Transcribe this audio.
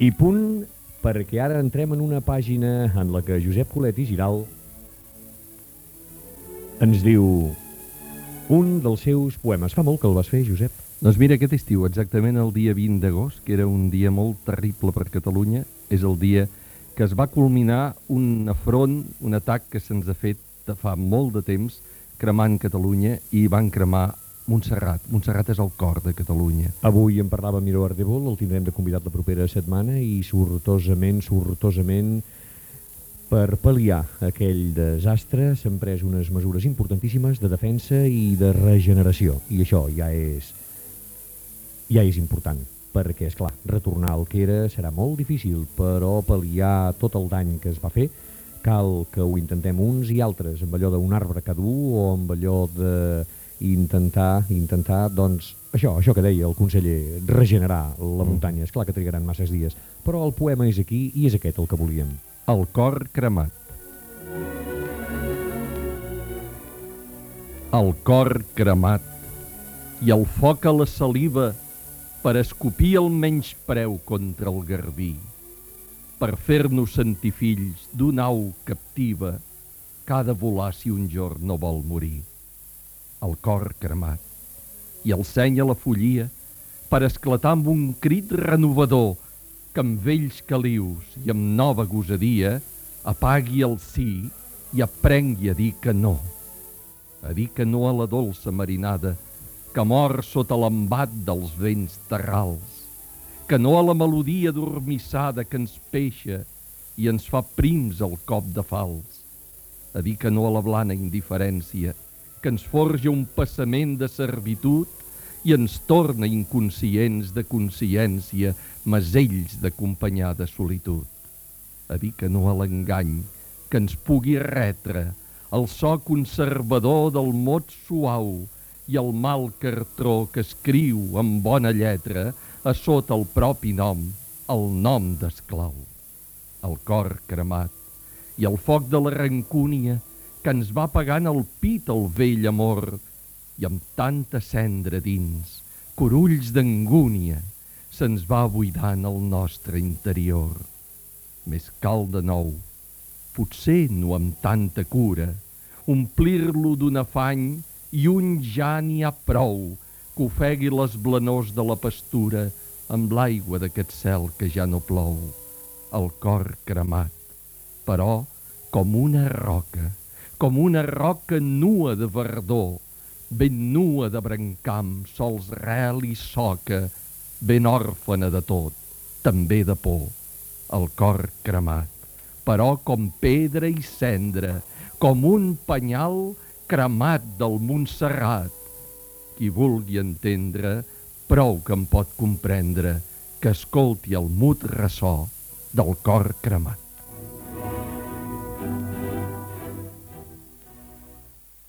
I punt, perquè ara entrem en una pàgina en la que Josep Colet i Giral ens diu un dels seus poemes. Fa molt que el vas fer, Josep. Doncs mira, aquest estiu, exactament el dia 20 d'agost, que era un dia molt terrible per Catalunya, és el dia que es va culminar un afront, un atac que se'ns ha fet fa molt de temps, cremant Catalunya i van cremar Montserrat. Montserrat és el cor de Catalunya. Avui en parlava Miró Ardebol, el tindrem de convidat la propera setmana i sortosament, sortosament, per pal·liar aquell desastre s'han pres unes mesures importantíssimes de defensa i de regeneració. I això ja és, ja és important, perquè, és clar retornar al que era serà molt difícil, però pal·liar tot el dany que es va fer cal que ho intentem uns i altres, amb allò d'un arbre cadur o amb allò de intentar, intentar, doncs, això, això que deia el conseller, regenerar la muntanya. És clar que trigaran masses dies, però el poema és aquí i és aquest el que volíem. El cor cremat. El cor cremat i el foc a la saliva per escopir el menyspreu contra el garbí, per fer-nos sentir fills d'una au captiva que ha de volar si un jorn no vol morir. El cor cremat. I el seny a la follia per esclatar amb un crit renovador que amb vells calius i amb nova gosadia apagui el sí i aprengui a dir que no. A dir que no a la dolça marinada que mor sota l'embat dels vents terrals, que no a la melodia dormissada que ens peixa i ens fa prims el cop de fals, a dir que no a la blana indiferència que ens forja un passament de servitud i ens torna inconscients de consciència, masells d'acompanyada solitud. A dir que no a l'engany que ens pugui retre el so conservador del mot suau i el mal cartró que escriu amb bona lletra a sota el propi nom, el nom d'esclau. El cor cremat i el foc de la rancúnia que ens va pagant el pit el vell amor i amb tanta cendra dins, corulls d'angúnia, se'ns va buidant el nostre interior. Més cal de nou, potser no amb tanta cura, omplir-lo d'un afany i un ja n'hi ha prou que ofegui les blanors de la pastura amb l'aigua d'aquest cel que ja no plou, el cor cremat, però com una roca, com una roca nua de verdor, ben nua de brancam, sols rel i soca, ben òrfana de tot, també de por, el cor cremat, però com pedra i cendra, com un penyal cremat del Montserrat. Qui vulgui entendre, prou que em pot comprendre, que escolti el mut ressò del cor cremat.